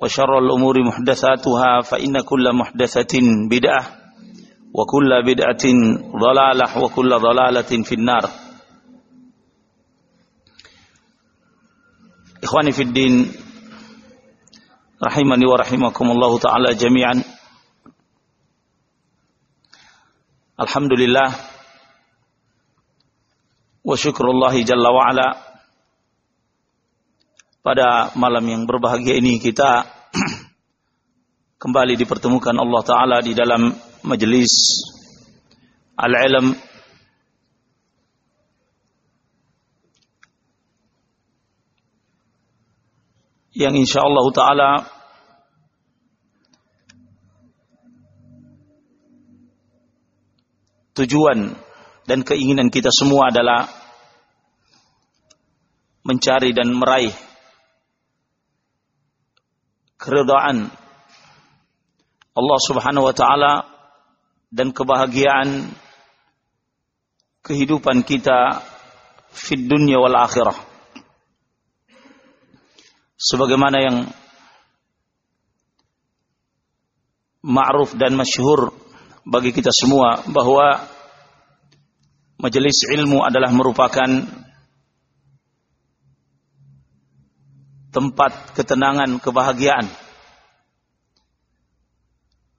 وشر الأمور محدثاتها فإن كل محدثة بدعة وكل بدعة ضلالة وكل ضلالة في النار إخواني في الدين رحمني ورحمكم الله تعالى جميعا الحمد لله wa syukrullahi jalla wa ala pada malam yang berbahagia ini kita kembali dipertemukan Allah taala di dalam majelis al-ilm. Yang insyaallah taala tujuan dan keinginan kita semua adalah mencari dan meraih keridhaan Allah Subhanahu wa taala dan kebahagiaan kehidupan kita fid dunya wal akhirah. Sebagaimana yang ma'ruf dan masyhur bagi kita semua bahwa majelis ilmu adalah merupakan tempat ketenangan, kebahagiaan.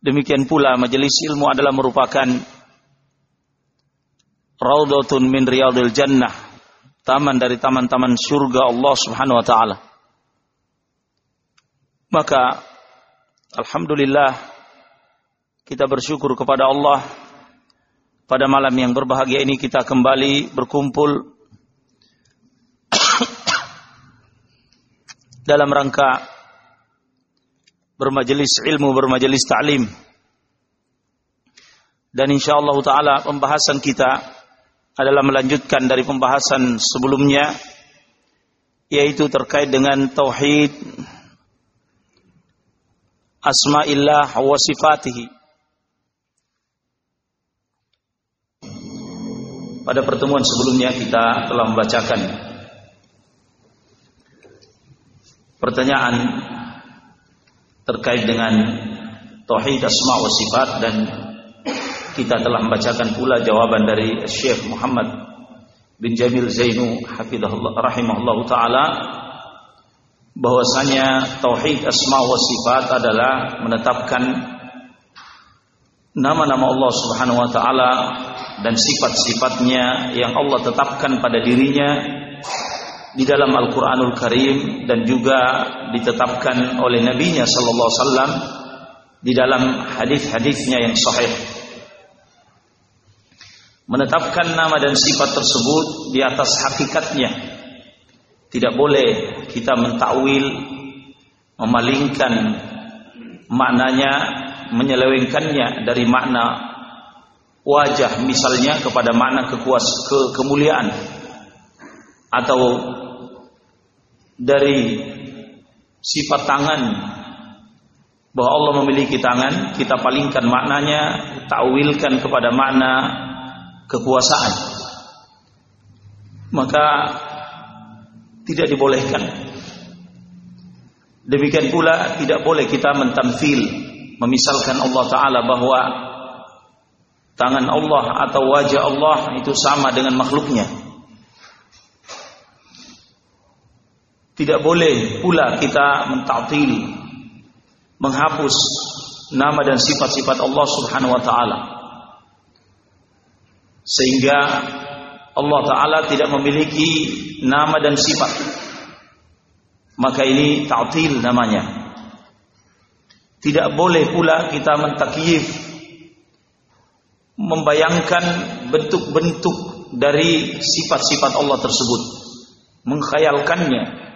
Demikian pula majelis ilmu adalah merupakan raudhatun min riyadil jannah, taman dari taman-taman surga Allah Subhanahu wa taala. Maka alhamdulillah kita bersyukur kepada Allah pada malam yang berbahagia ini kita kembali berkumpul dalam rangka bermajelis ilmu, bermajelis ta'lim. Dan insyaallah taala pembahasan kita adalah melanjutkan dari pembahasan sebelumnya yaitu terkait dengan tauhid asma'illah wa sifatihi. Pada pertemuan sebelumnya kita telah membacakan pertanyaan terkait dengan tauhid asma wa sifat dan kita telah membacakan pula jawaban dari Syekh Muhammad bin Jamil Zainu hafizahullah rahimahullah taala bahwasanya tauhid asma wa sifat adalah menetapkan nama-nama Allah Subhanahu wa taala dan sifat-sifatnya yang Allah tetapkan pada dirinya di dalam Al-Qur'anul Karim dan juga ditetapkan oleh nabinya sallallahu alaihi wasallam di dalam hadis-hadisnya yang sahih. Menetapkan nama dan sifat tersebut di atas hakikatnya. Tidak boleh kita mentakwil, memalingkan maknanya, menyelewengkannya dari makna wajah misalnya kepada makna kekuas ke kemuliaan atau dari sifat tangan. Bahwa Allah memiliki tangan kita palingkan maknanya takwilkan kepada makna kekuasaan. Maka tidak dibolehkan. Demikian pula tidak boleh kita mentamfil memisalkan Allah taala bahwa tangan Allah atau wajah Allah itu sama dengan makhluknya. Tidak boleh pula kita mentatil, menghapus nama dan sifat-sifat Allah Subhanahu wa taala. Sehingga Allah taala tidak memiliki nama dan sifat. Maka ini ta'til namanya. Tidak boleh pula kita mentakyif membayangkan bentuk-bentuk dari sifat-sifat Allah tersebut, mengkhayalkannya,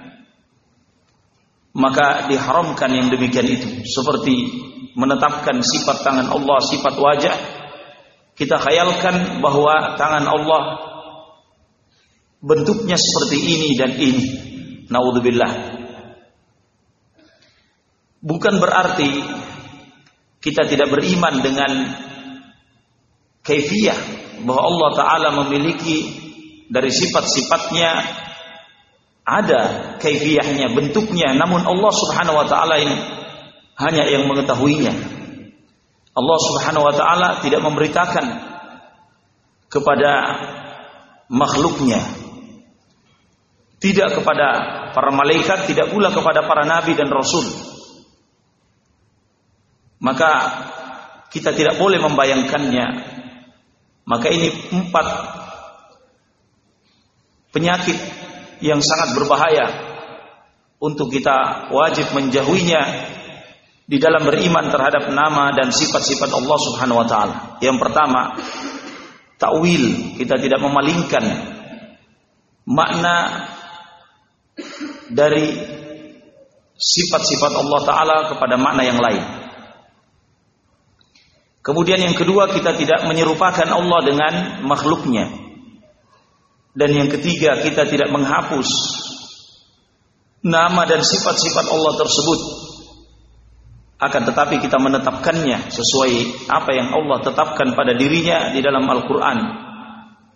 maka diharamkan yang demikian itu. Seperti menetapkan sifat tangan Allah, sifat wajah, kita khayalkan bahwa tangan Allah bentuknya seperti ini dan ini. Naudzubillah. Bukan berarti kita tidak beriman dengan kaifiyah bahwa Allah taala memiliki dari sifat-sifatnya ada kaifiyahnya, bentuknya, namun Allah Subhanahu wa taala ini hanya yang mengetahuinya. Allah Subhanahu wa taala tidak memberitakan kepada makhluknya. Tidak kepada para malaikat, tidak pula kepada para nabi dan rasul. Maka kita tidak boleh membayangkannya. Maka ini empat penyakit yang sangat berbahaya untuk kita wajib menjauhinya di dalam beriman terhadap nama dan sifat-sifat Allah Subhanahu wa taala. Yang pertama, takwil, kita tidak memalingkan makna dari sifat-sifat Allah taala kepada makna yang lain. Kemudian yang kedua, kita tidak menyerupakan Allah dengan makhluknya. Dan yang ketiga, kita tidak menghapus nama dan sifat-sifat Allah tersebut akan tetapi kita menetapkannya sesuai apa yang Allah tetapkan pada dirinya di dalam Al-Quran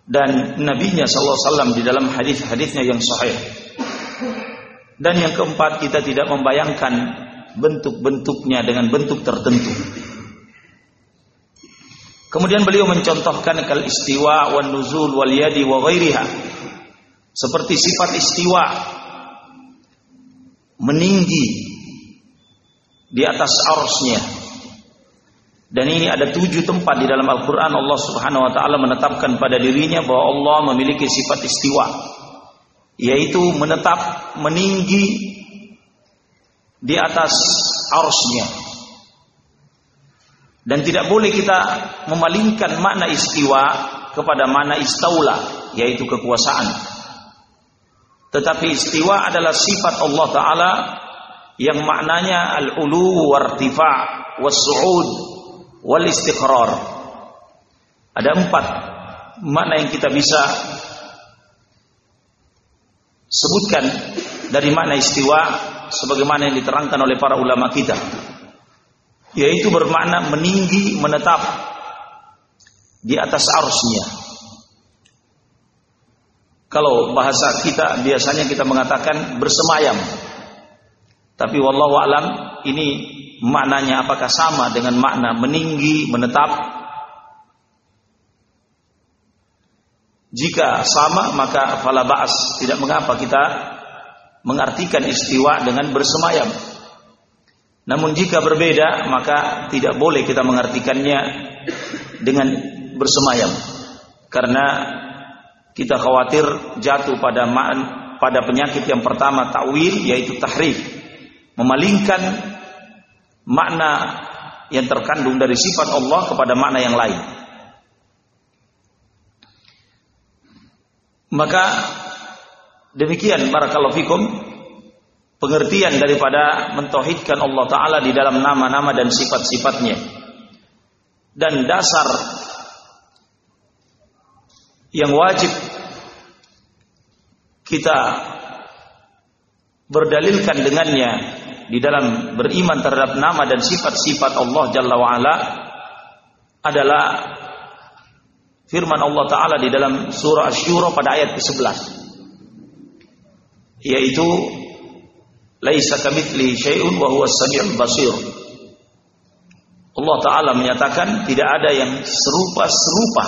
dan nabinya SAW di dalam hadis-hadisnya yang sahih. Dan yang keempat kita tidak membayangkan bentuk-bentuknya dengan bentuk tertentu. Kemudian beliau mencontohkan kal istiwa wan nuzul wal yadi wa ghairiha. Seperti sifat istiwa meninggi di atas arsnya. Dan ini ada tujuh tempat di dalam Al-Quran Allah subhanahu wa ta'ala menetapkan pada dirinya bahwa Allah memiliki sifat istiwa. Yaitu menetap meninggi di atas arsnya. Dan tidak boleh kita memalingkan makna istiwa kepada makna istaula, yaitu kekuasaan. Tetapi istiwa adalah sifat Allah Ta'ala yang maknanya al-ulu wartifa was-su'ud wal istiqrar. Ada empat makna yang kita bisa sebutkan dari makna istiwa sebagaimana yang diterangkan oleh para ulama kita. Yaitu bermakna meninggi, menetap di atas arusnya. Kalau bahasa kita biasanya kita mengatakan bersemayam tapi wallahu alam ini maknanya apakah sama dengan makna meninggi, menetap? Jika sama maka fala ba'as, tidak mengapa kita mengartikan istiwa dengan bersemayam. Namun jika berbeda maka tidak boleh kita mengartikannya dengan bersemayam. Karena kita khawatir jatuh pada pada penyakit yang pertama takwil yaitu tahrif memalingkan makna yang terkandung dari sifat Allah kepada makna yang lain. Maka demikian barakallahu fikum pengertian daripada mentauhidkan Allah taala di dalam nama-nama dan sifat-sifatnya. Dan dasar yang wajib kita berdalilkan dengannya di dalam beriman terhadap nama dan sifat-sifat Allah Jalla wa'ala adalah firman Allah Ta'ala di dalam surah Ash-Shura pada ayat ke-11 yaitu laisa kamitsli syai'un wa huwa samiul basir. Allah Ta'ala menyatakan tidak ada yang serupa-serupa.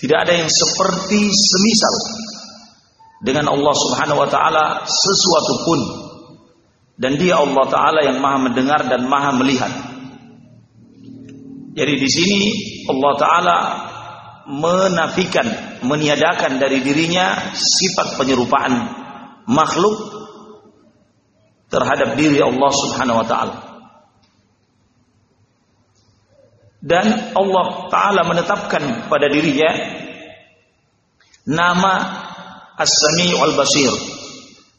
Tidak ada yang seperti semisal dengan Allah Subhanahu wa taala sesuatu pun. Dan dia Allah taala yang Maha mendengar dan Maha melihat. Jadi di sini Allah taala menafikan, meniadakan dari dirinya sifat penyerupaan makhluk terhadap diri Allah Subhanahu wa taala. Dan Allah taala menetapkan pada dirinya nama As-Sami' wal Basir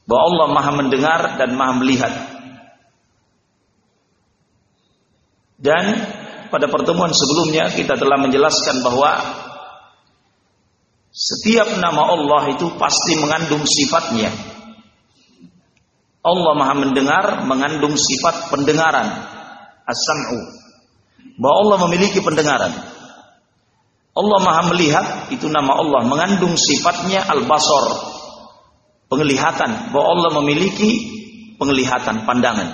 bahwa Allah Maha mendengar dan Maha melihat. Dan pada pertemuan sebelumnya kita telah menjelaskan bahwa setiap nama Allah itu pasti mengandung sifatnya. Allah Maha mendengar mengandung sifat pendengaran. As-sam'u. Bahwa Allah memiliki pendengaran. Allah Maha melihat itu nama Allah mengandung sifatnya al-basar. Penglihatan bahwa Allah memiliki penglihatan pandangan.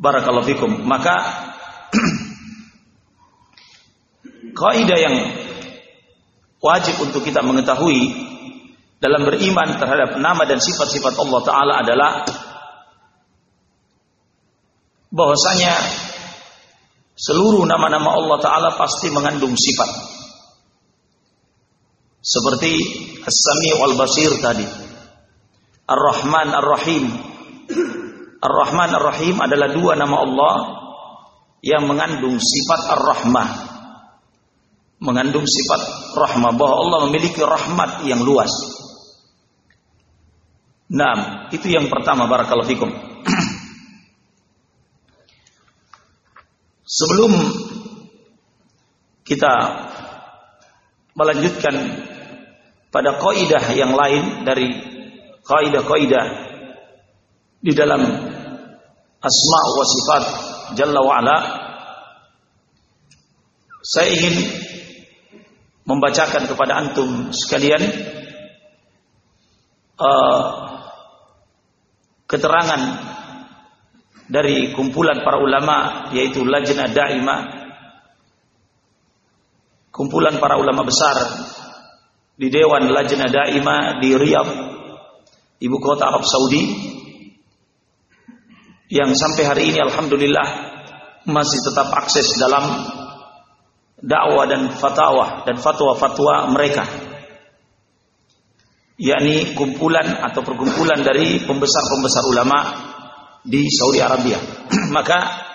Barakallahu fikum. Maka kaidah yang wajib untuk kita mengetahui dalam beriman terhadap nama dan sifat-sifat Allah taala adalah bahwasanya seluruh nama-nama Allah taala pasti mengandung sifat. Seperti As-Sami' wal Basir tadi. Ar-Rahman Ar-Rahim Ar-Rahman Ar-Rahim adalah dua nama Allah yang mengandung sifat Ar-Rahmah. Mengandung sifat rahmah bahwa Allah memiliki rahmat yang luas. Nah, itu yang pertama barakallahu fikum. Sebelum kita melanjutkan pada kaidah yang lain dari kaidah-kaidah di dalam asma wa sifat jalla wa ala saya ingin membacakan kepada antum sekalian uh, keterangan dari kumpulan para ulama yaitu Lajnah Daimah. Kumpulan para ulama besar di Dewan Lajnah Daimah di Riyadh ibu kota Arab Saudi yang sampai hari ini alhamdulillah masih tetap akses dalam dakwah dan fatwa dan fatwa-fatwa mereka yakni kumpulan atau perkumpulan dari pembesar-pembesar ulama di Saudi Arabia maka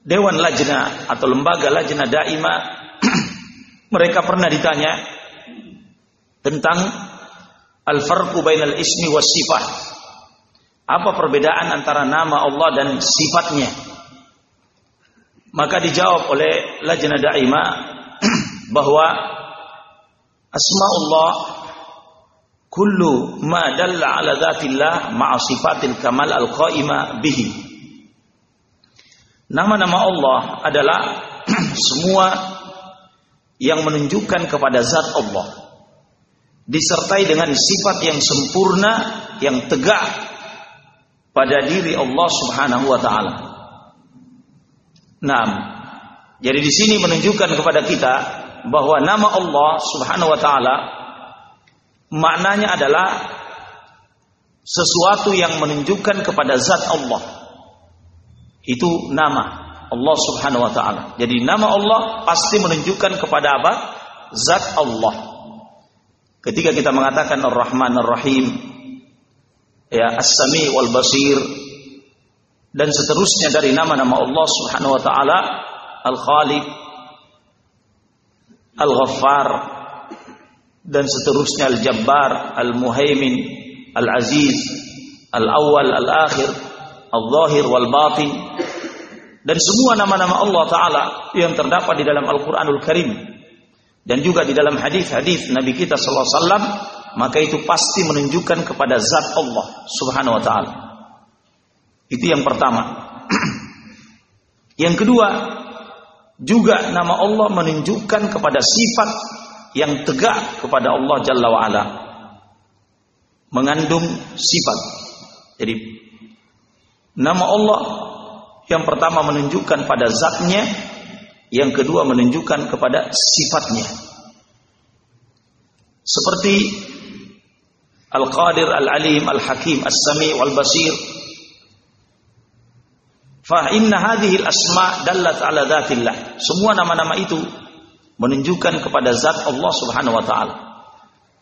Dewan Lajna atau lembaga Lajna Daima mereka pernah ditanya tentang al-farqu bainal ismi was sifah apa perbedaan antara nama Allah dan sifatnya? Maka dijawab oleh Lajnah Daimah bahwa asmaullah kullu ma dalla ala dzatillah ma'a sifatil kamal al-qaima bihi. Nama-nama Allah adalah semua yang menunjukkan kepada zat Allah disertai dengan sifat yang sempurna yang tegak pada diri Allah Subhanahu wa taala. Nah, jadi di sini menunjukkan kepada kita bahwa nama Allah Subhanahu wa taala maknanya adalah sesuatu yang menunjukkan kepada zat Allah. Itu nama Allah Subhanahu wa taala. Jadi nama Allah pasti menunjukkan kepada apa? Zat Allah. Ketika kita mengatakan Ar-Rahman Ar-Rahim, ya As-Sami wal Basir dan seterusnya dari nama-nama Allah Subhanahu wa taala Al-Khaliq Al-Ghaffar dan seterusnya Al-Jabbar Al-Muhaimin Al-Aziz Al-Awwal Al-Akhir Al-Zahir wal Batin dan semua nama-nama Allah taala yang terdapat di dalam Al-Qur'anul Karim dan juga di dalam hadis-hadis Nabi kita sallallahu alaihi wasallam maka itu pasti menunjukkan kepada zat Allah Subhanahu wa taala. Itu yang pertama. yang kedua, juga nama Allah menunjukkan kepada sifat yang tegak kepada Allah Jalla wa ala. Mengandung sifat. Jadi nama Allah yang pertama menunjukkan pada zatnya, yang kedua menunjukkan kepada sifatnya. Seperti Al-Qadir, Al-Alim, Al-Hakim, As-Sami' wal-Basir. Fa inna hadhihi al-asma' dallat ala. Semua nama-nama itu menunjukkan kepada zat Allah Subhanahu wa taala.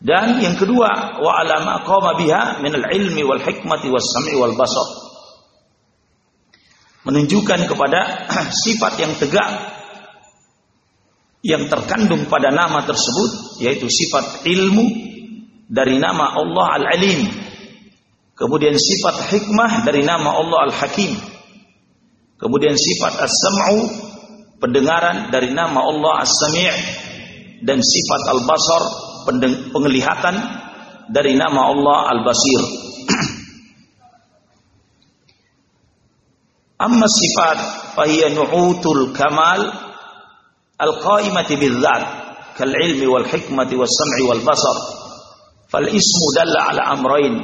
Dan yang kedua, wa ala ma qama biha min al-ilmi wal hikmati was sam'i wal basar. Menunjukkan kepada sifat yang tegak yang terkandung pada nama tersebut yaitu sifat ilmu dari nama Allah Al-Alim. Kemudian sifat hikmah dari nama Allah Al-Hakim. Kemudian sifat as-sam'u pendengaran dari nama Allah as-sami' dan sifat al-basar penglihatan dari nama Allah al-basir. Amma sifat fahiya nu'utul kamal al-qaimati bil-dzat kal ilmi wal hikmati was sam'i wal basar. Fal ismu dalla ala amrain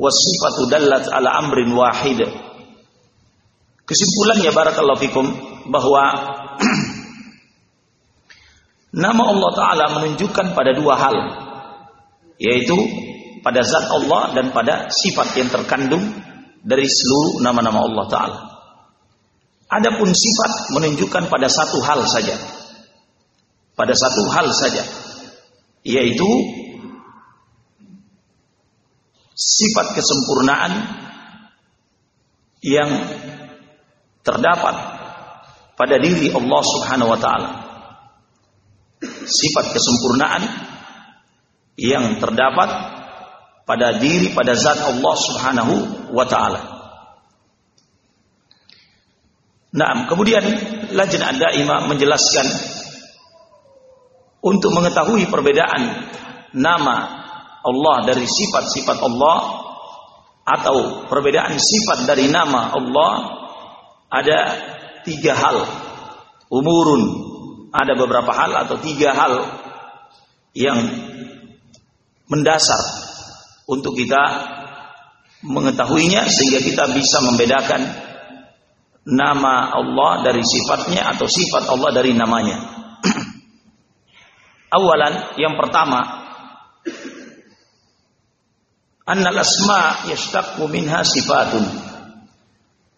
was sifatu dallat ala amrin wahid. Kesimpulannya barakallahu fikum bahwa nama Allah taala menunjukkan pada dua hal yaitu pada zat Allah dan pada sifat yang terkandung dari seluruh nama-nama Allah taala. Adapun sifat menunjukkan pada satu hal saja. Pada satu hal saja. Yaitu sifat kesempurnaan yang terdapat pada diri Allah Subhanahu wa taala. Sifat kesempurnaan yang terdapat pada diri pada zat Allah Subhanahu wa taala. Nah, kemudian Lajnah Daimah menjelaskan untuk mengetahui perbedaan nama Allah dari sifat-sifat Allah atau perbedaan sifat dari nama Allah ada tiga hal. Umurun. Ada beberapa hal atau tiga hal yang mendasar untuk kita mengetahuinya sehingga kita bisa membedakan nama Allah dari sifatnya atau sifat Allah dari namanya. Awalan yang pertama annal asma yashtaqu minha sifatun.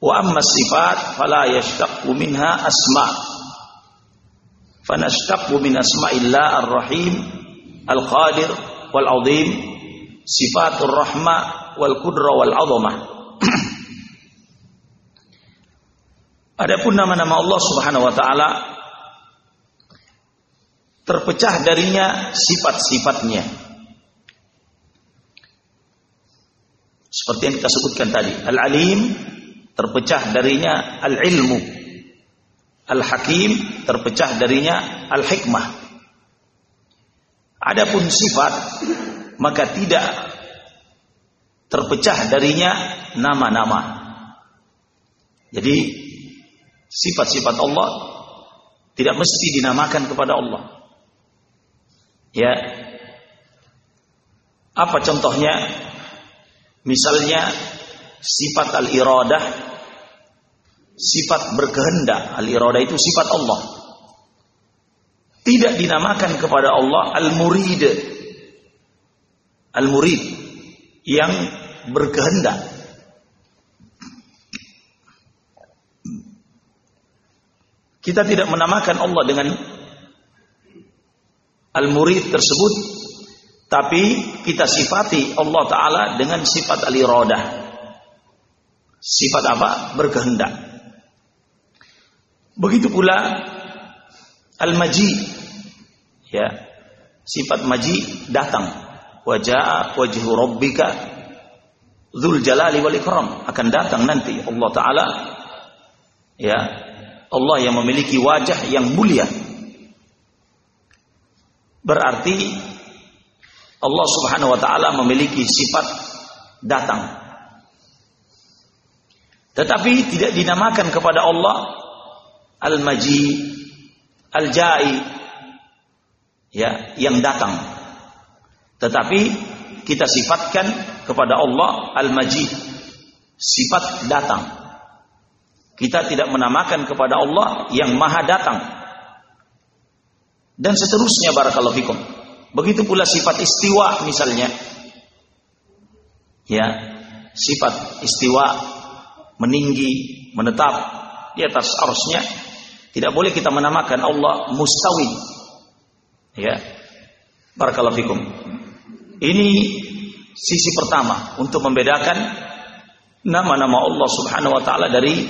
Wa amma sifat fala yashtaqu minha asma fanashtaqu min asma'illah ar-rahim al-qadir wal azim sifatur rahma wal qudra wal azamah Adapun nama-nama Allah Subhanahu wa taala terpecah darinya sifat-sifatnya. Seperti yang kita sebutkan tadi, Al-Alim terpecah darinya Al-Ilmu. Al-Hakim terpecah darinya Al-Hikmah. Adapun sifat maka tidak terpecah darinya nama-nama. Jadi sifat-sifat Allah tidak mesti dinamakan kepada Allah. Ya. Apa contohnya? Misalnya sifat al-iradah sifat berkehendak. Al-iradah itu sifat Allah. Tidak dinamakan kepada Allah al-murid. Al-murid yang berkehendak. Kita tidak menamakan Allah dengan al-murid tersebut, tapi kita sifati Allah Ta'ala dengan sifat al-iradah. Sifat apa? Berkehendak. Begitu pula al-maji. Ya. Sifat maji datang. Wajah wajhu rabbika dzul jalali wal ikram akan datang nanti Allah taala ya Allah yang memiliki wajah yang mulia. Berarti Allah Subhanahu wa taala memiliki sifat datang. Tetapi tidak dinamakan kepada Allah Al-Maji, Al-Jai ya, yang datang. Tetapi kita sifatkan kepada Allah Al-Maji, sifat datang. Kita tidak menamakan kepada Allah yang maha datang. Dan seterusnya barakallahu fikum. Begitu pula sifat istiwa misalnya. Ya, sifat istiwa meninggi, menetap di atas arusnya tidak boleh kita menamakan Allah mustawi. Ya. Barakallahu fikum. Ini sisi pertama untuk membedakan nama-nama Allah Subhanahu wa taala dari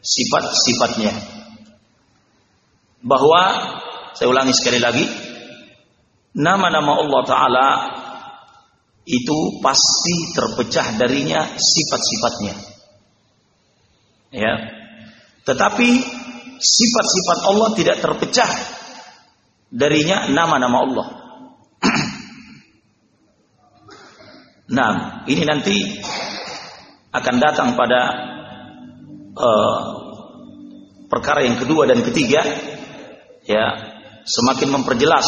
sifat-sifatnya. Bahwa saya ulangi sekali lagi, nama-nama Allah taala itu pasti terpecah darinya sifat-sifatnya. Ya. Tetapi sifat-sifat Allah tidak terpecah darinya nama-nama Allah. nah, ini nanti akan datang pada uh, perkara yang kedua dan ketiga ya semakin memperjelas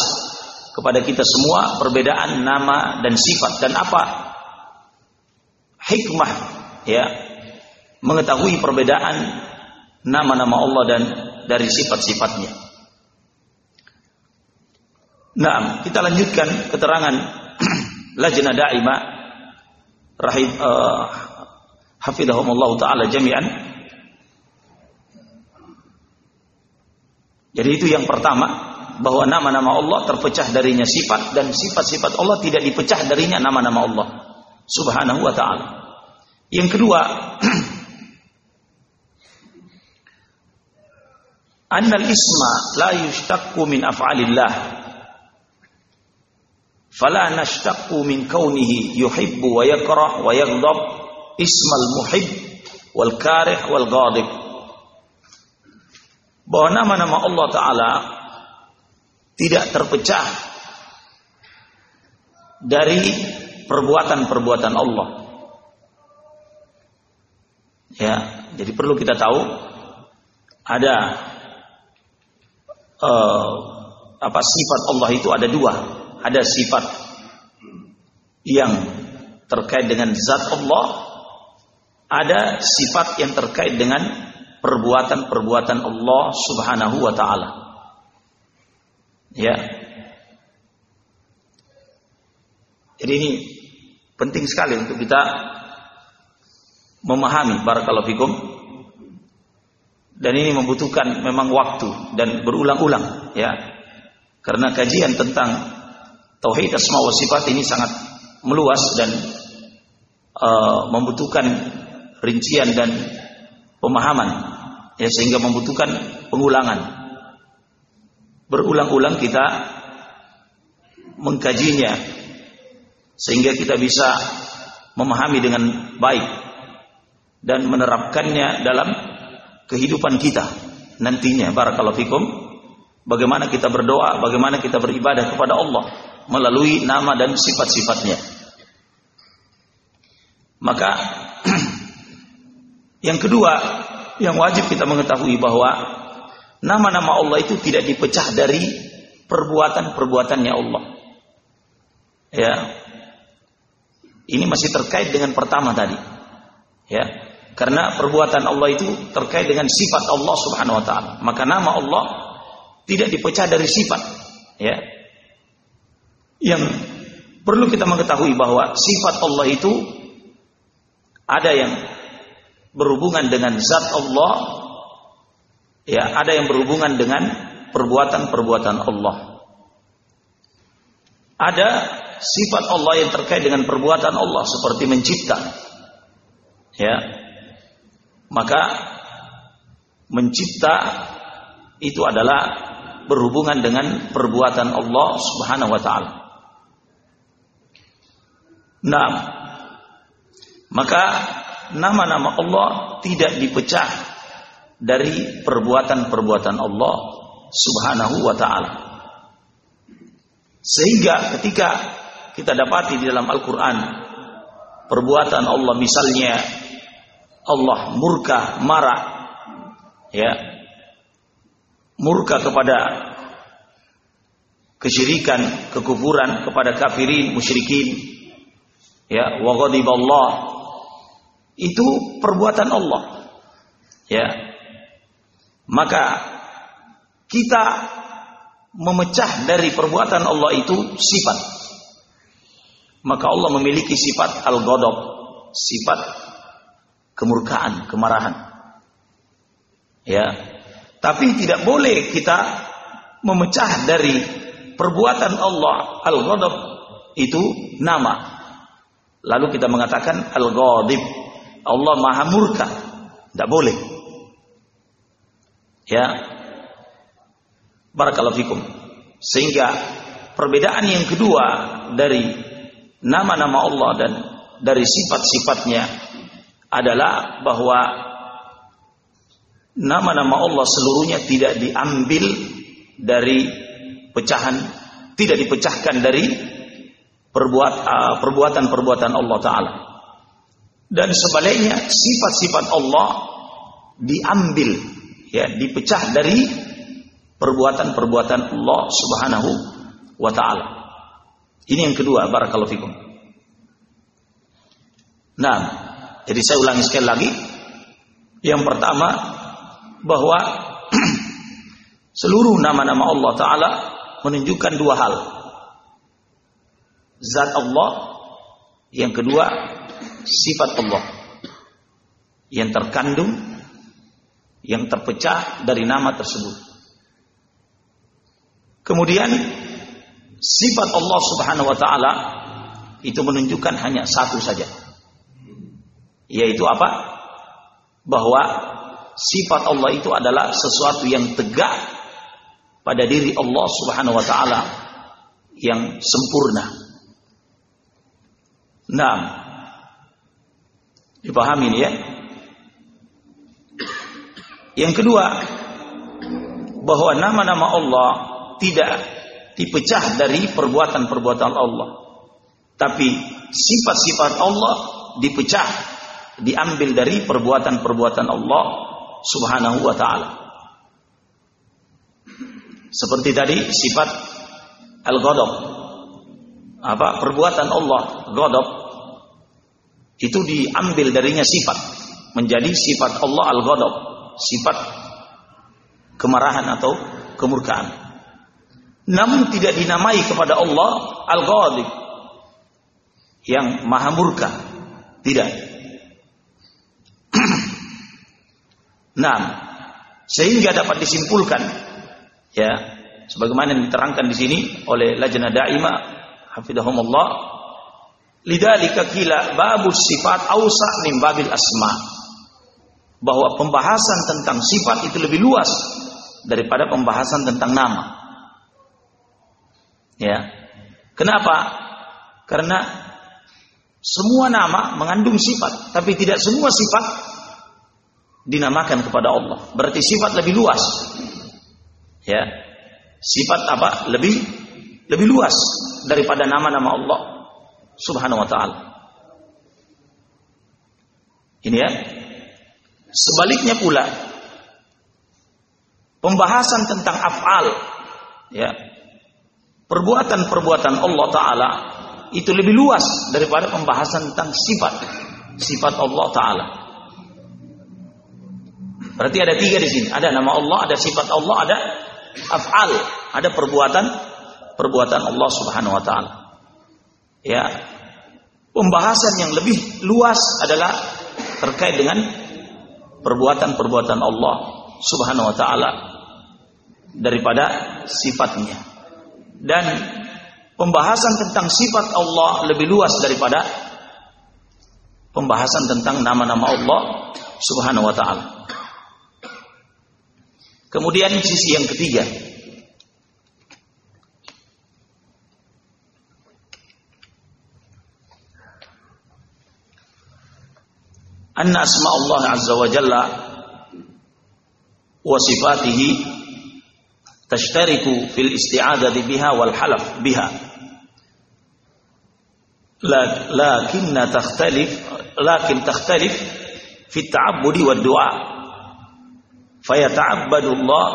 kepada kita semua perbedaan nama dan sifat dan apa hikmah ya mengetahui perbedaan nama-nama Allah dan dari sifat-sifatnya. Nah, kita lanjutkan keterangan lajnah daima rahim uh, hafidhahumullah taala jami'an. Jadi itu yang pertama bahwa nama-nama Allah terpecah darinya sifat dan sifat-sifat Allah tidak dipecah darinya nama-nama Allah subhanahu wa taala. Yang kedua, anna al-isma la yushtaqu min af'alillah fala nashtaqu min kaunihi yuhibbu wa yakrah wa yaghdab ismal muhib wal karih wal ghadib bahwa nama-nama Allah taala tidak terpecah dari perbuatan-perbuatan Allah. Ya, jadi perlu kita tahu ada uh, apa sifat Allah itu ada dua. Ada sifat yang terkait dengan zat Allah, ada sifat yang terkait dengan perbuatan-perbuatan Allah Subhanahu wa taala. Ya. Jadi ini penting sekali untuk kita memahami barakallahu fikum dan ini membutuhkan memang waktu dan berulang-ulang ya. Karena kajian tentang tauhid asma wa sifat ini sangat meluas dan uh, membutuhkan rincian dan pemahaman ya sehingga membutuhkan pengulangan. Berulang-ulang kita mengkajinya sehingga kita bisa memahami dengan baik dan menerapkannya dalam kehidupan kita nantinya barakallahu fikum bagaimana kita berdoa bagaimana kita beribadah kepada Allah melalui nama dan sifat-sifatnya maka yang kedua yang wajib kita mengetahui bahwa Nama-nama Allah itu tidak dipecah dari perbuatan-perbuatannya Allah. Ya. Ini masih terkait dengan pertama tadi. Ya. Karena perbuatan Allah itu terkait dengan sifat Allah Subhanahu wa taala. Maka nama Allah tidak dipecah dari sifat. Ya. Yang perlu kita mengetahui bahwa sifat Allah itu ada yang berhubungan dengan zat Allah ya ada yang berhubungan dengan perbuatan-perbuatan Allah. Ada sifat Allah yang terkait dengan perbuatan Allah seperti mencipta. Ya. Maka mencipta itu adalah berhubungan dengan perbuatan Allah Subhanahu wa taala. Nah, maka nama-nama Allah tidak dipecah dari perbuatan-perbuatan Allah Subhanahu wa taala. Sehingga ketika kita dapati di dalam Al-Qur'an perbuatan Allah misalnya Allah murka, marah ya. Murka kepada kesyirikan, kekufuran kepada kafirin, musyrikin. Ya, wa ghadiballah. Itu perbuatan Allah. Ya, maka kita memecah dari perbuatan Allah itu sifat. Maka Allah memiliki sifat al-ghadab, sifat kemurkaan, kemarahan. Ya. Tapi tidak boleh kita memecah dari perbuatan Allah al-ghadab itu nama. Lalu kita mengatakan al-ghadib. Allah Maha murka. Tidak boleh. Ya. Barakallahu fikum. Sehingga perbedaan yang kedua dari nama-nama Allah dan dari sifat-sifatnya adalah bahwa nama-nama Allah seluruhnya tidak diambil dari pecahan, tidak dipecahkan dari uh, perbuatan-perbuatan Allah Ta'ala. Dan sebaliknya sifat-sifat Allah diambil, ya, dipecah dari perbuatan-perbuatan Allah Subhanahu wa Ta'ala. Ini yang kedua, barakallahu fikum. Nah, jadi saya ulangi sekali lagi. Yang pertama, bahwa seluruh nama-nama Allah Ta'ala menunjukkan dua hal. Zat Allah, yang kedua sifat Allah. Yang terkandung, yang terpecah dari nama tersebut. Kemudian sifat Allah Subhanahu wa taala itu menunjukkan hanya satu saja. Yaitu apa? Bahwa sifat Allah itu adalah sesuatu yang tegak pada diri Allah Subhanahu wa taala yang sempurna. Nah, dipahami ini ya. Yang kedua, bahwa nama-nama Allah tidak dipecah dari perbuatan-perbuatan Allah. Tapi sifat-sifat Allah dipecah, diambil dari perbuatan-perbuatan Allah Subhanahu wa taala. Seperti tadi sifat al-ghadab. Apa perbuatan Allah ghadab itu diambil darinya sifat menjadi sifat Allah al-ghadab, sifat kemarahan atau kemurkaan. Namun tidak dinamai kepada Allah al-ghadib yang maha murka. Tidak. Nah, sehingga dapat disimpulkan ya, sebagaimana yang diterangkan di sini oleh Lajnah Daimah hafidhahumullah lidzalika kila babus sifat ausa min babil asma bahwa pembahasan tentang sifat itu lebih luas daripada pembahasan tentang nama. Ya. Kenapa? Karena semua nama mengandung sifat, tapi tidak semua sifat dinamakan kepada Allah. Berarti sifat lebih luas. Ya. Sifat apa? Lebih lebih luas daripada nama-nama Allah Subhanahu wa taala. Ini ya. Sebaliknya pula pembahasan tentang af'al ya. Perbuatan-perbuatan Allah taala itu lebih luas daripada pembahasan tentang sifat sifat Allah taala. Berarti ada tiga di sini. Ada nama Allah, ada sifat Allah, ada af'al, ada perbuatan perbuatan Allah Subhanahu wa taala. Ya. Pembahasan yang lebih luas adalah terkait dengan perbuatan-perbuatan Allah Subhanahu wa taala daripada sifatnya. Dan pembahasan tentang sifat Allah lebih luas daripada pembahasan tentang nama-nama Allah Subhanahu wa taala. Kemudian sisi yang ketiga. Anna asma Allah azza wa jalla wa sifatihi tashtariku fil isti'adati biha wal halaf biha. Lakin takhtalif lakin takhtalif fi at-ta'abbudi wad du'a fayata'abbadullah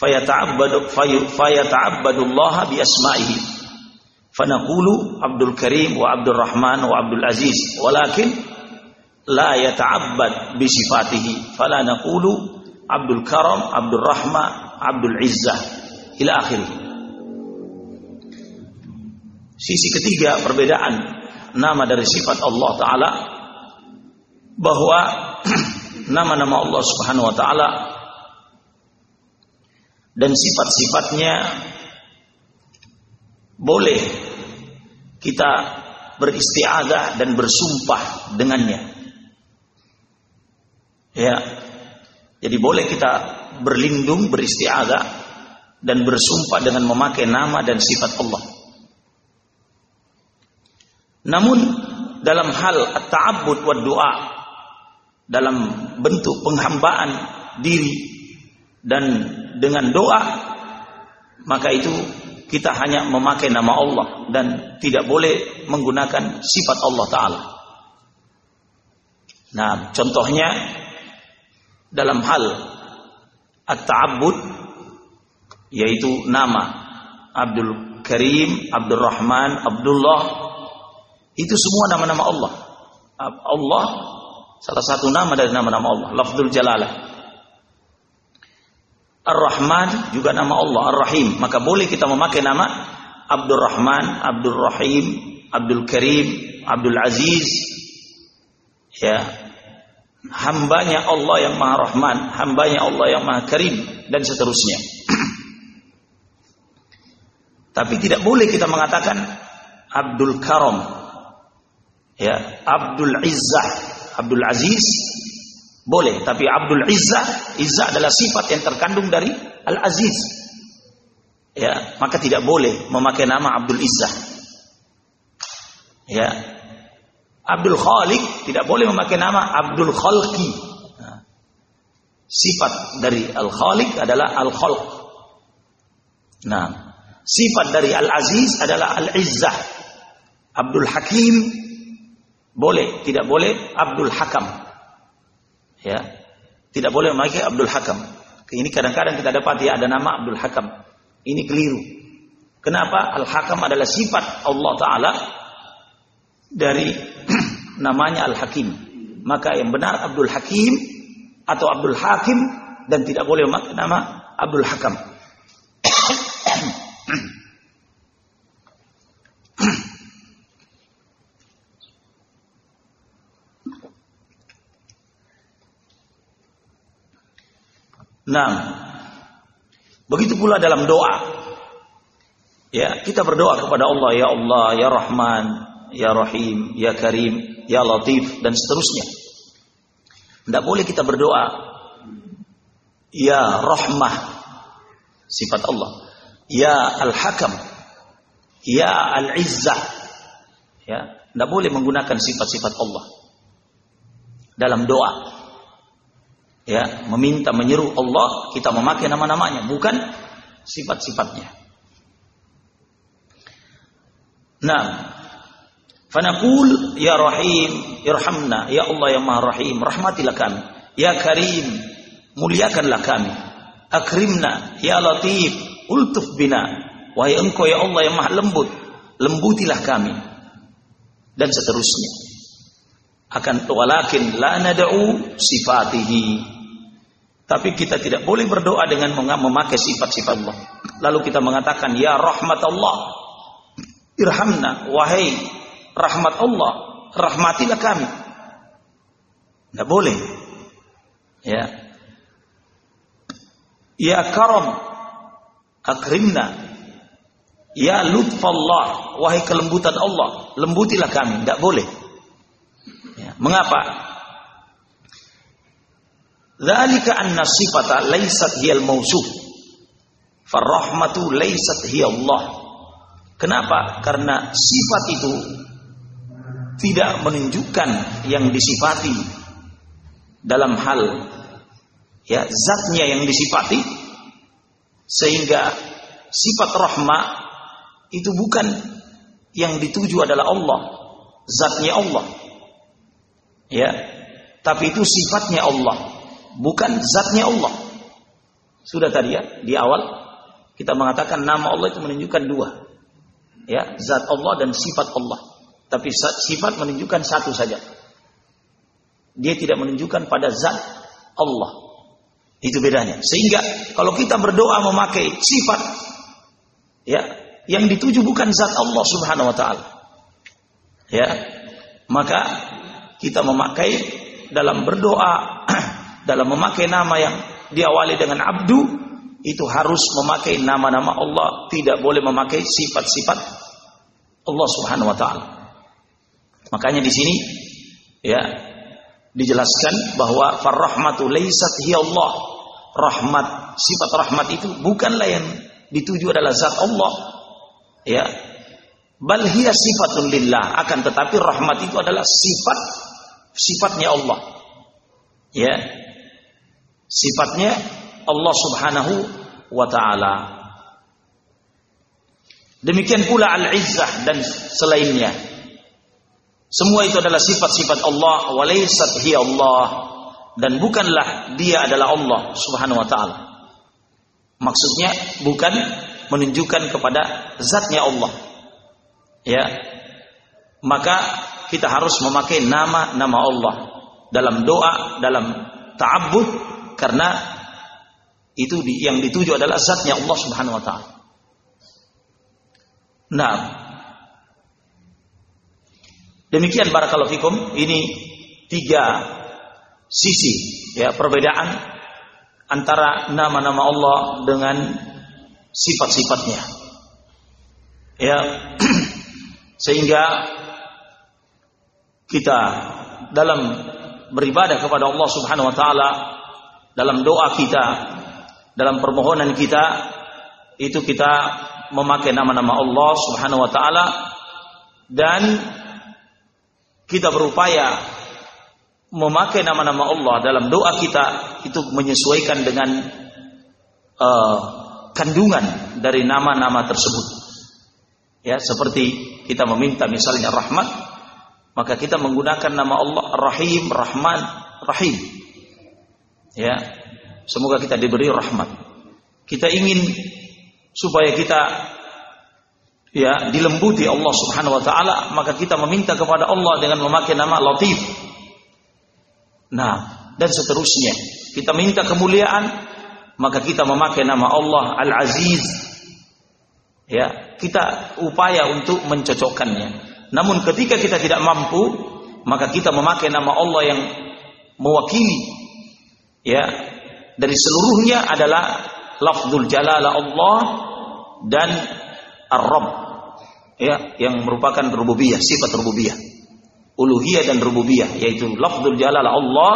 fayata'abbadu fayata'abbadullah bi asma'ihi fanaqulu Abdul Karim wa Abdul Rahman wa Abdul Aziz walakin la yata'abbad bi sifatihi fala naqulu Abdul Karam Abdul Rahma Abdul Izzah ila akhirih. Sisi ketiga perbedaan nama dari sifat Allah taala bahwa nama-nama Allah Subhanahu wa taala dan sifat-sifatnya boleh kita beristiadah dan bersumpah dengannya. Ya. Jadi boleh kita berlindung, beristiadah dan bersumpah dengan memakai nama dan sifat Allah. Namun dalam hal at-ta'abbud wa doa dalam bentuk penghambaan diri dan dengan doa maka itu kita hanya memakai nama Allah dan tidak boleh menggunakan sifat Allah taala. Nah, contohnya dalam hal at-ta'abbud yaitu nama Abdul Karim, Abdul Rahman, Abdullah itu semua nama-nama Allah. Allah salah satu nama dari nama-nama Allah, lafzul jalalah. Ar-Rahman juga nama Allah, Ar-Rahim. Maka boleh kita memakai nama Abdul Rahman, Abdul Rahim, Abdul Karim, Abdul Aziz. Ya. Hambanya Allah yang Maha Rahman, hambanya Allah yang Maha Karim dan seterusnya. Tapi tidak boleh kita mengatakan Abdul Karam. Ya, Abdul Izzah, Abdul Aziz boleh, tapi Abdul Izzah, Izzah adalah sifat yang terkandung dari Al-Aziz. Ya, maka tidak boleh memakai nama Abdul Izzah. Ya. Abdul Khaliq tidak boleh memakai nama Abdul Khalqi. Nah, sifat dari Al-Khaliq adalah Al-Khalq. Nah, sifat dari Al-Aziz adalah Al-Izzah. Abdul Hakim boleh, tidak boleh Abdul Hakam. Ya. Tidak boleh memakai Abdul Hakam. Ini kadang-kadang kita dapat ya ada nama Abdul Hakam. Ini keliru. Kenapa? Al-Hakam adalah sifat Allah Ta'ala dari namanya Al-Hakim. Maka yang benar Abdul Hakim atau Abdul Hakim dan tidak boleh memakai nama Abdul Hakam. Nah, begitu pula dalam doa. Ya, kita berdoa kepada Allah, ya Allah, ya Rahman, ya Rahim, ya Karim, ya Latif dan seterusnya. Tidak boleh kita berdoa ya Rahmah sifat Allah, ya Al-Hakam, ya Al-Izzah. Ya, tidak boleh menggunakan sifat-sifat Allah dalam doa ya meminta menyeru Allah kita memakai nama-namanya bukan sifat-sifatnya. Nah fanaqul ya rahim irhamna ya Allah yang maha rahim rahmatilah kami. Ya karim muliakanlah kami. Akrimna ya latif ultuf bina. Wahai engkau ya Allah yang maha lembut lembutilah kami. Dan seterusnya akan walakin la nad'u sifatihi. Tapi kita tidak boleh berdoa dengan memakai sifat-sifat Allah. Lalu kita mengatakan ya rahmat Allah irhamna wahai rahmat Allah rahmatilah kami. Tidak boleh. Ya. Ya karam akrimna ya lutfallah. Wahai kelembutan Allah lembutilah kami. Tidak boleh Mengapa? Dzalika anna sifata laysat hiyal mausuf. Farrahmatu laysat Allah. Kenapa? Karena sifat itu tidak menunjukkan yang disifati dalam hal ya zatnya yang disifati sehingga sifat rahmah itu bukan yang dituju adalah Allah zatnya Allah Ya. Tapi itu sifatnya Allah, bukan zatnya Allah. Sudah tadi ya di awal kita mengatakan nama Allah itu menunjukkan dua. Ya, zat Allah dan sifat Allah. Tapi sifat menunjukkan satu saja. Dia tidak menunjukkan pada zat Allah. Itu bedanya. Sehingga kalau kita berdoa memakai sifat ya, yang dituju bukan zat Allah Subhanahu wa taala. Ya. Maka kita memakai dalam berdoa, dalam memakai nama yang diawali dengan abdu, itu harus memakai nama-nama Allah, tidak boleh memakai sifat-sifat Allah Subhanahu wa taala. Makanya di sini ya dijelaskan bahwa farrahmatu laisat hiya Allah. Rahmat, sifat rahmat itu bukanlah yang dituju adalah zat Allah. Ya. Bal hiya sifatun lillah, akan tetapi rahmat itu adalah sifat sifatnya Allah. Ya. Sifatnya Allah Subhanahu wa taala. Demikian pula al-izzah dan selainnya. Semua itu adalah sifat-sifat Allah walaysat hi Allah dan bukanlah dia adalah Allah Subhanahu wa taala. Maksudnya bukan menunjukkan kepada zatnya Allah. Ya. Maka kita harus memakai nama-nama Allah dalam doa, dalam ta'abbud karena itu yang dituju adalah zatnya Allah Subhanahu wa taala. Nah, demikian barakallahu fikum ini tiga sisi ya perbedaan antara nama-nama Allah dengan sifat-sifatnya. Ya, sehingga kita dalam beribadah kepada Allah Subhanahu wa taala dalam doa kita dalam permohonan kita itu kita memakai nama-nama Allah Subhanahu wa taala dan kita berupaya memakai nama-nama Allah dalam doa kita itu menyesuaikan dengan uh, kandungan dari nama-nama tersebut. Ya, seperti kita meminta misalnya rahmat, maka kita menggunakan nama Allah Rahim, Rahman, Rahim. Ya. Semoga kita diberi rahmat. Kita ingin supaya kita ya dilembuti Allah Subhanahu wa taala, maka kita meminta kepada Allah dengan memakai nama Latif. Nah, dan seterusnya. Kita minta kemuliaan, maka kita memakai nama Allah Al-Aziz. Ya, kita upaya untuk mencocokkannya. Namun ketika kita tidak mampu, maka kita memakai nama Allah yang mewakili ya. Dari seluruhnya adalah lafzul jalala Allah dan ar-rabb ya yang merupakan rububiyah sifat rububiyah. Uluhiyah dan rububiyah yaitu lafzul jalala Allah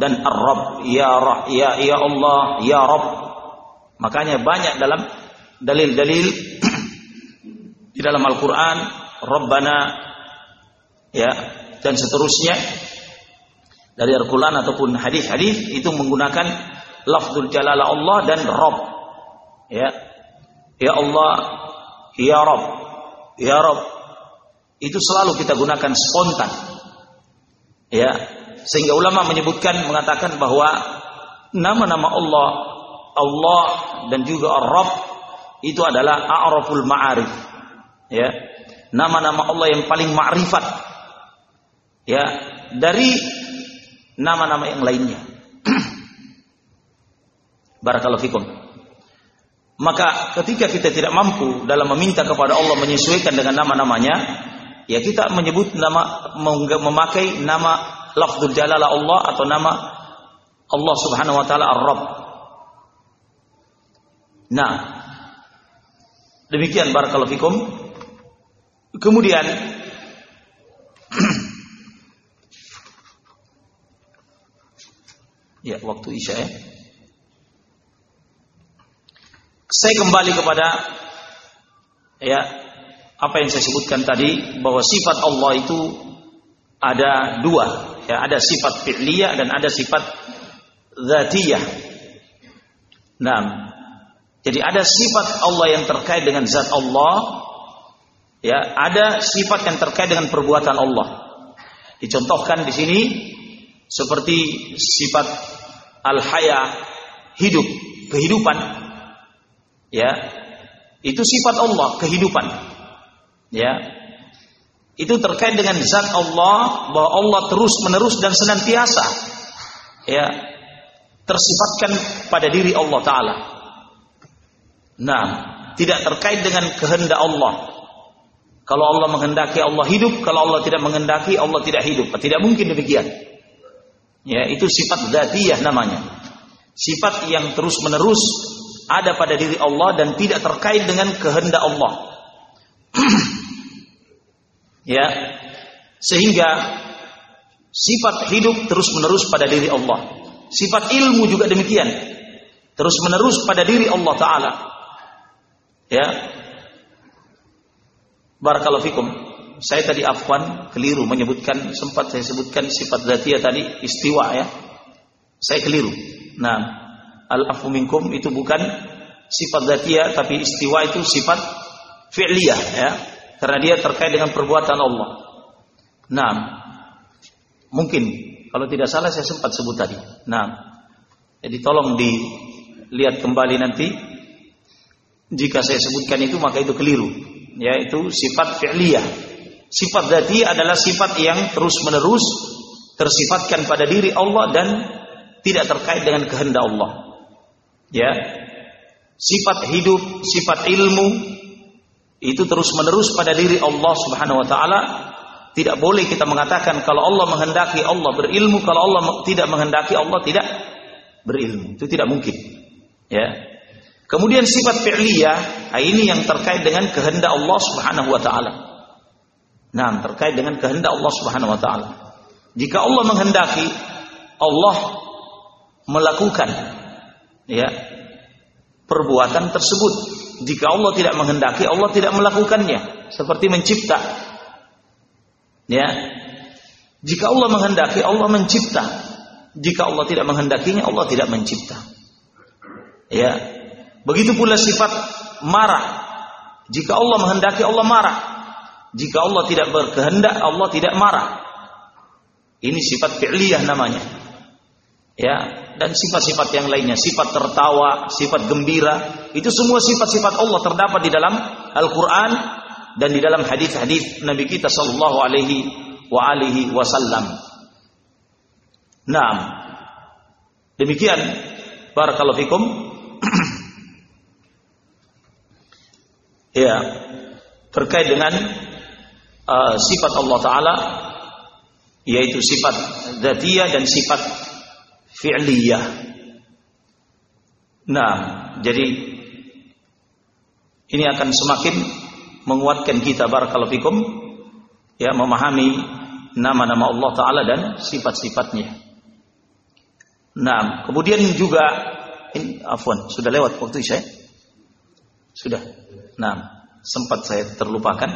dan ar-rabb. Ya ya ya Allah ya rabb. Makanya banyak dalam dalil-dalil di dalam Al-Qur'an Rabbana ya dan seterusnya dari Al-Quran ataupun hadis-hadis itu menggunakan lafzul jalala Allah dan Rabb. Ya. Ya Allah, ya Rabb, ya Rabb. Itu selalu kita gunakan spontan. Ya. Sehingga ulama menyebutkan mengatakan bahwa nama-nama Allah Allah dan juga Ar-Rabb itu adalah a'raful ma'arif. Ya. Nama-nama Allah yang paling ma'rifat. Ya, dari nama-nama yang lainnya. Barakallahu fikum. Maka ketika kita tidak mampu dalam meminta kepada Allah menyesuaikan dengan nama-namanya, ya kita menyebut nama memakai nama lafzul jalalah Allah atau nama Allah Subhanahu wa taala Ar-Rabb. Nah, demikian barakallahu fikum. Kemudian Ya, waktu Isya ya. Saya kembali kepada ya apa yang saya sebutkan tadi bahwa sifat Allah itu ada dua, ya ada sifat fi'liyah dan ada sifat zatiyah. Nah, jadi ada sifat Allah yang terkait dengan zat Allah, ya ada sifat yang terkait dengan perbuatan Allah. Dicontohkan di sini seperti sifat al-haya hidup, kehidupan. Ya. Itu sifat Allah, kehidupan. Ya. Itu terkait dengan zat Allah bahwa Allah terus-menerus dan senantiasa ya tersifatkan pada diri Allah taala. Nah, tidak terkait dengan kehendak Allah. Kalau Allah menghendaki Allah hidup, kalau Allah tidak menghendaki Allah tidak hidup. Tidak mungkin demikian. Ya, itu sifat dzatiyah namanya. Sifat yang terus-menerus ada pada diri Allah dan tidak terkait dengan kehendak Allah. ya. Sehingga sifat hidup terus-menerus pada diri Allah. Sifat ilmu juga demikian. Terus-menerus pada diri Allah taala. Ya. Barakallahu fikum saya tadi afwan keliru menyebutkan sempat saya sebutkan sifat zatiyah tadi istiwa ya. Saya keliru. Nah, al-afu minkum itu bukan sifat dzatiyah tapi istiwa itu sifat fi'liyah ya. Karena dia terkait dengan perbuatan Allah. Nah, mungkin kalau tidak salah saya sempat sebut tadi. Nah, jadi tolong dilihat kembali nanti jika saya sebutkan itu maka itu keliru. Yaitu sifat fi'liyah. Sifat dzati adalah sifat yang terus-menerus tersifatkan pada diri Allah dan tidak terkait dengan kehendak Allah. Ya. Sifat hidup, sifat ilmu itu terus-menerus pada diri Allah Subhanahu wa taala. Tidak boleh kita mengatakan kalau Allah menghendaki Allah berilmu, kalau Allah tidak menghendaki Allah tidak berilmu. Itu tidak mungkin. Ya. Kemudian sifat fi'liyah, nah ini yang terkait dengan kehendak Allah Subhanahu wa taala. Nah, terkait dengan kehendak Allah Subhanahu wa taala. Jika Allah menghendaki, Allah melakukan ya perbuatan tersebut. Jika Allah tidak menghendaki, Allah tidak melakukannya. Seperti mencipta. Ya. Jika Allah menghendaki, Allah mencipta. Jika Allah tidak menghendakinya, Allah tidak mencipta. Ya, Begitu pula sifat marah. Jika Allah menghendaki Allah marah. Jika Allah tidak berkehendak Allah tidak marah. Ini sifat fi'liyah namanya. Ya, dan sifat-sifat yang lainnya, sifat tertawa, sifat gembira, itu semua sifat-sifat Allah terdapat di dalam Al-Qur'an dan di dalam hadis-hadis Nabi kita sallallahu alaihi wa alihi wasallam. Naam. Demikian barakallahu fikum ya terkait dengan uh, sifat Allah taala yaitu sifat dzatiyah dan sifat fi'liyah. Nah, jadi ini akan semakin menguatkan kita barakallahu fikum ya memahami nama-nama Allah taala dan sifat-sifatnya. Nah, kemudian juga ini afwan, sudah lewat waktu saya. Sudah. Nah, sempat saya terlupakan.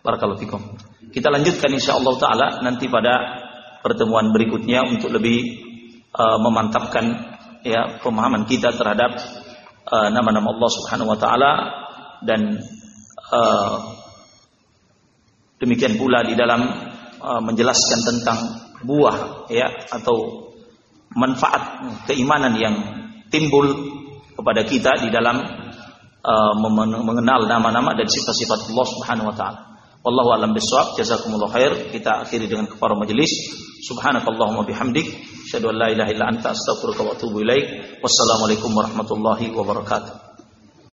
Barakallahu. Kita lanjutkan insyaallah taala nanti pada pertemuan berikutnya untuk lebih uh, memantapkan ya pemahaman kita terhadap uh, nama-nama Allah Subhanahu wa taala dan uh, demikian pula di dalam uh, menjelaskan tentang buah ya atau manfaat keimanan yang timbul kepada kita di dalam uh, mengenal nama-nama dan sifat-sifat Allah Subhanahu wa taala. Wallahu a'lam bishawab. Jazakumullah khair. Kita akhiri dengan kepada majelis. Subhanakallahumma bihamdik, asyhadu an la ilaha illa anta astaghfiruka wa atubu ilaik. Wassalamualaikum warahmatullahi wabarakatuh.